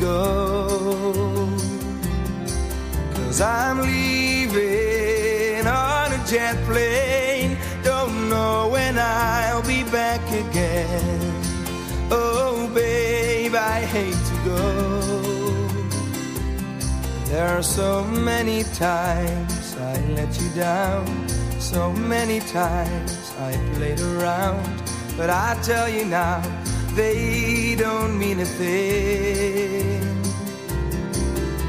go. Cause I'm leaving on a jet plane. Don't know when I'll be back again. Oh, babe, I hate to go. There are so many times I let you down. So many times I played around. But I tell you now, they don't mean a thing.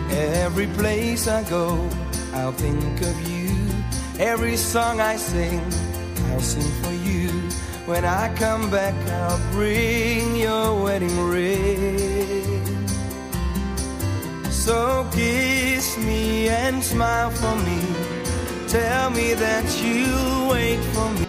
Every place I go, I'll think of you. Every song I sing, I'll sing for you. When I come back, I'll bring your wedding ring. So kiss me and smile for me. Tell me that you'll wait for me.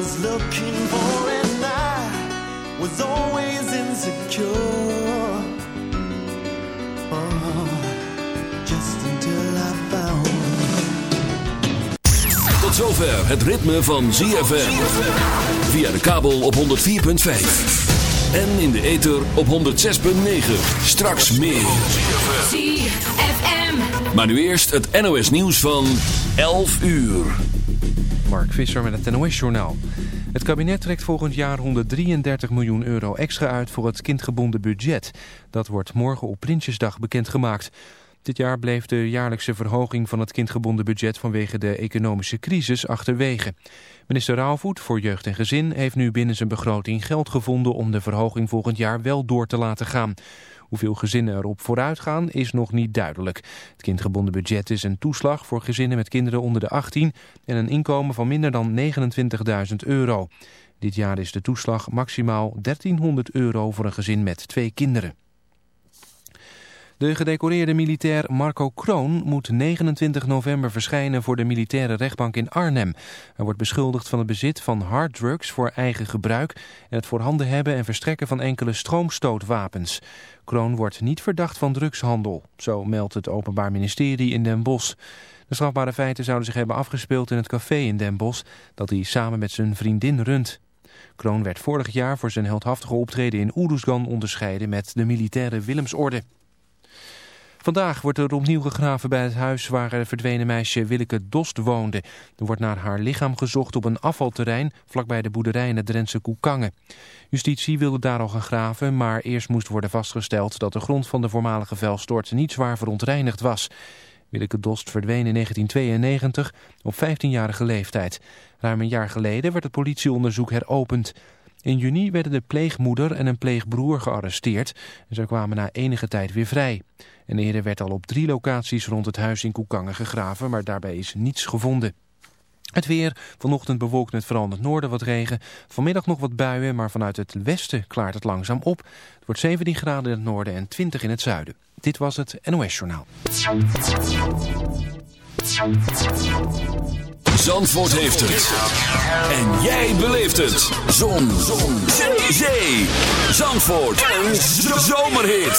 was looking for, and I was always insecure. Oh, just until I found. Tot zover het ritme van ZFM. Via de kabel op 104.5. En in de ether op 106.9. Straks meer. ZFM. Maar nu eerst het NOS nieuws van 11 uur. Mark Visser met het NOS-journaal. Het kabinet trekt volgend jaar 133 miljoen euro extra uit voor het kindgebonden budget. Dat wordt morgen op Prinsjesdag bekendgemaakt. Dit jaar bleef de jaarlijkse verhoging van het kindgebonden budget vanwege de economische crisis achterwege. Minister Rauwvoet voor Jeugd en Gezin heeft nu binnen zijn begroting geld gevonden om de verhoging volgend jaar wel door te laten gaan. Hoeveel gezinnen erop vooruit gaan is nog niet duidelijk. Het kindgebonden budget is een toeslag voor gezinnen met kinderen onder de 18 en een inkomen van minder dan 29.000 euro. Dit jaar is de toeslag maximaal 1300 euro voor een gezin met twee kinderen. De gedecoreerde militair Marco Kroon moet 29 november verschijnen voor de militaire rechtbank in Arnhem. Hij wordt beschuldigd van het bezit van harddrugs voor eigen gebruik en het voorhanden hebben en verstrekken van enkele stroomstootwapens. Kroon wordt niet verdacht van drugshandel, zo meldt het Openbaar Ministerie in Den Bosch. De strafbare feiten zouden zich hebben afgespeeld in het café in Den Bosch dat hij samen met zijn vriendin runt. Kroon werd vorig jaar voor zijn heldhaftige optreden in Oeruzgan onderscheiden met de militaire Willemsorde. Vandaag wordt er opnieuw gegraven bij het huis waar het verdwenen meisje Willeke Dost woonde. Er wordt naar haar lichaam gezocht op een afvalterrein vlakbij de boerderij in het Drentse Koekangen. Justitie wilde daar al gaan graven, maar eerst moest worden vastgesteld dat de grond van de voormalige vuilstort niet zwaar verontreinigd was. Willeke Dost verdween in 1992 op 15-jarige leeftijd. Ruim een jaar geleden werd het politieonderzoek heropend. In juni werden de pleegmoeder en een pleegbroer gearresteerd en ze kwamen na enige tijd weer vrij. En eerder werd al op drie locaties rond het huis in Koekangen gegraven, maar daarbij is niets gevonden. Het weer, vanochtend bewolkt met vooral het noorden wat regen. Vanmiddag nog wat buien, maar vanuit het westen klaart het langzaam op. Het wordt 17 graden in het noorden en 20 in het zuiden. Dit was het NOS Journaal. Zandvoort heeft het. En jij beleeft het. Zon. Zon. Zee. Zee. Zandvoort. Een zomerhit.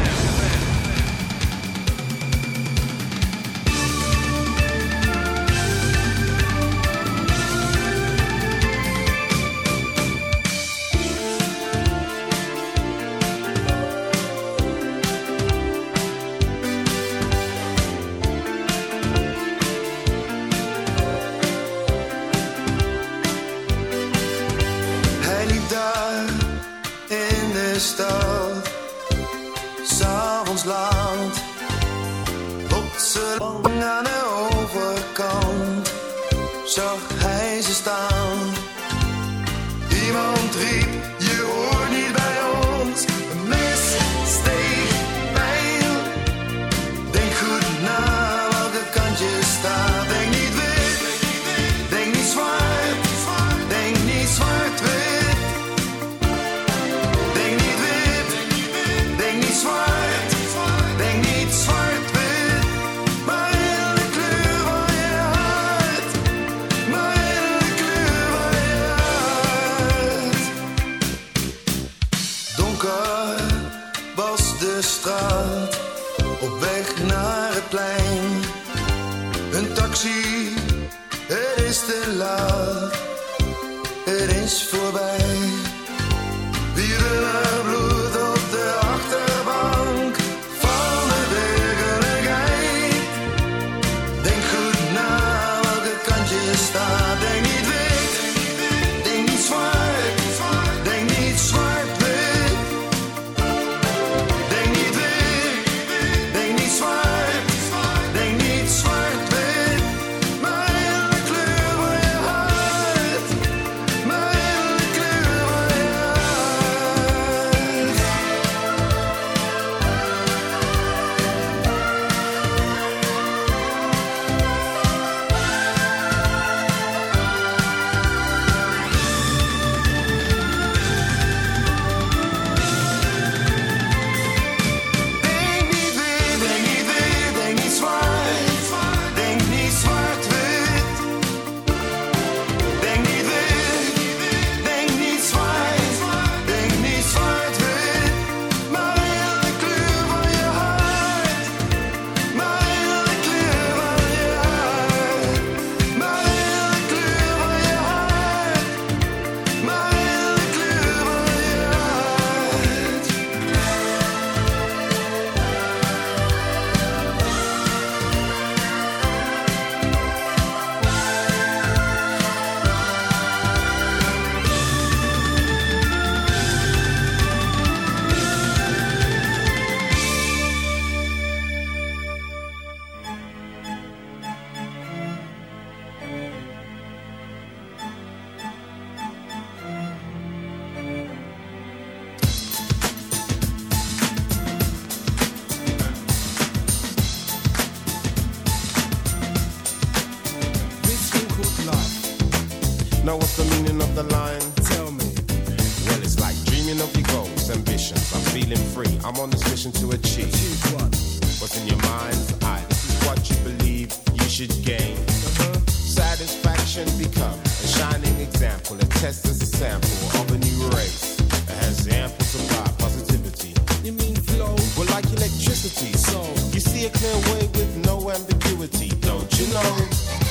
You see a clear way with no ambiguity, don't you know?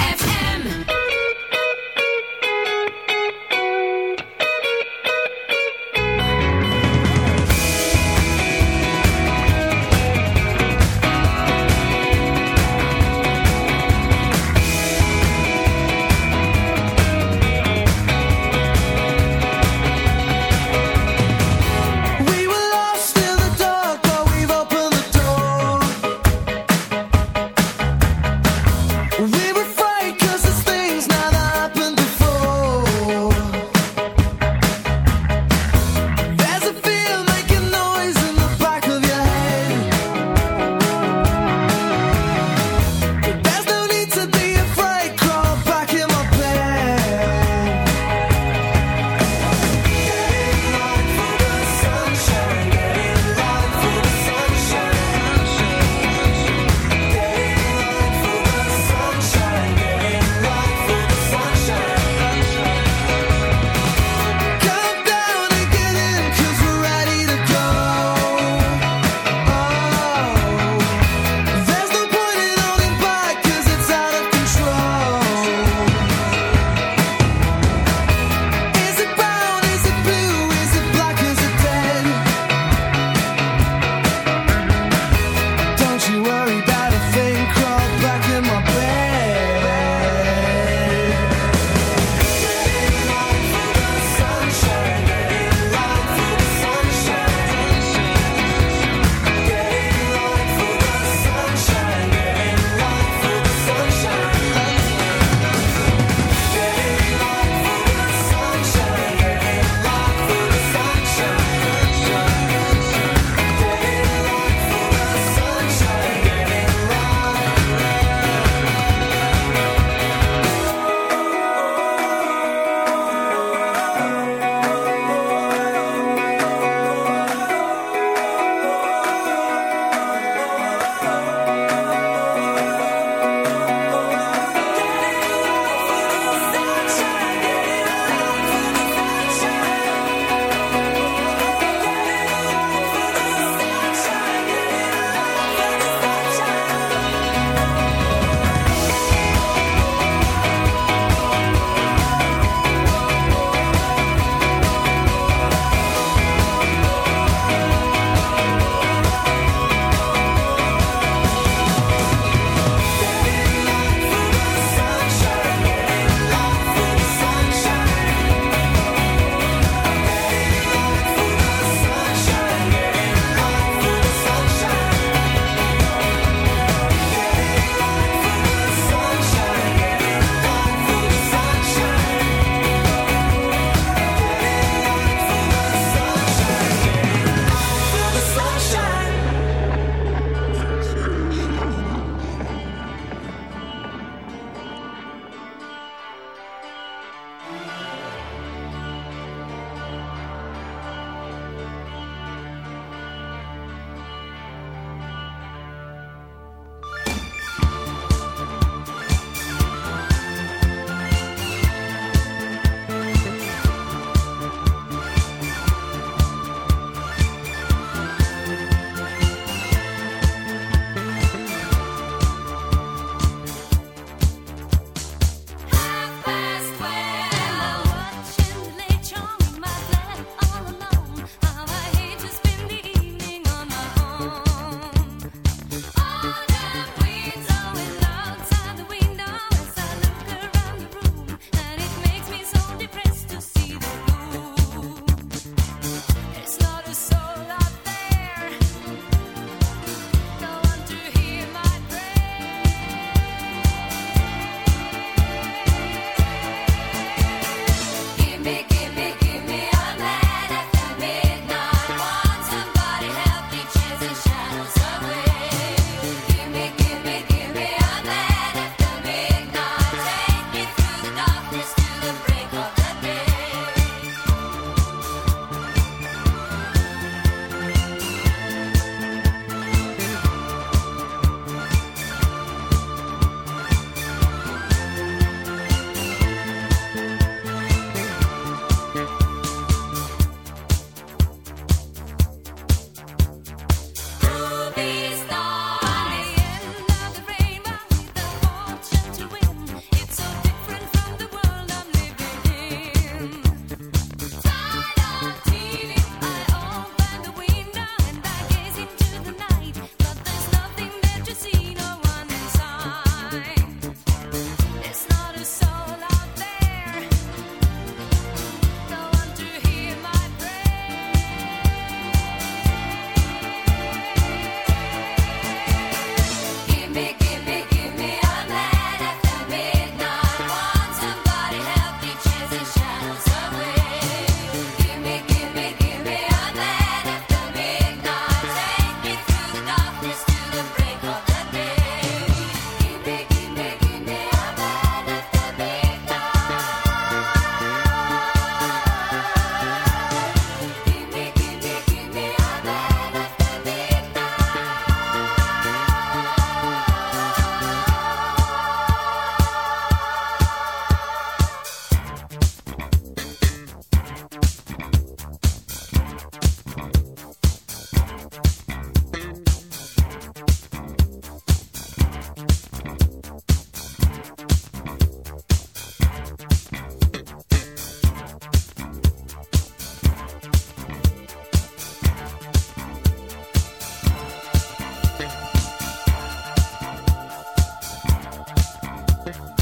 Bye.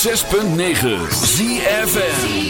106.9 ZFN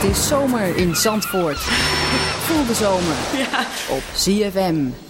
Het is zomer in Zandvoort. Voel de zomer ja. op ZFM.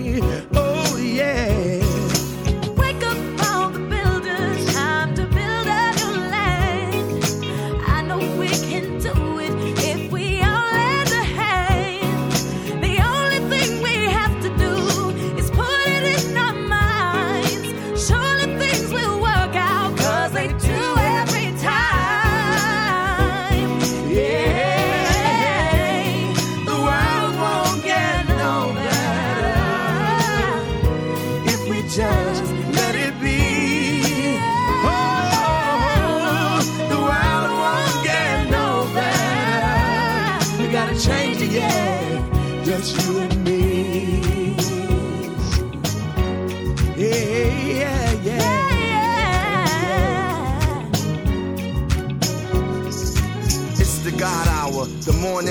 morning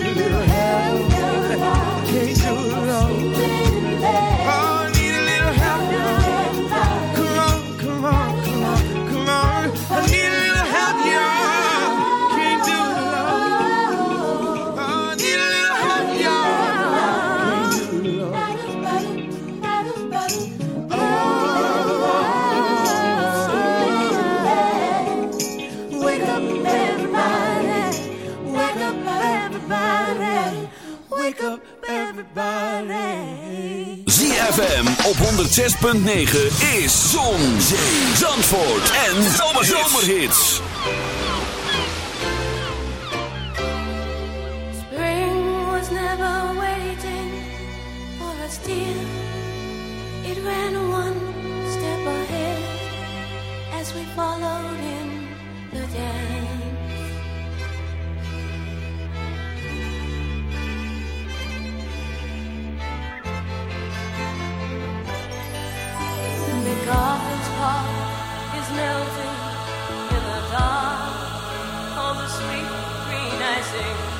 ZFM op 106.9 is Zon, Zee, Zandvoort en Zomerhits. Spring was never waiting for us, dear. It ran one step ahead as we followed in melting in the dark. All the sweet green icing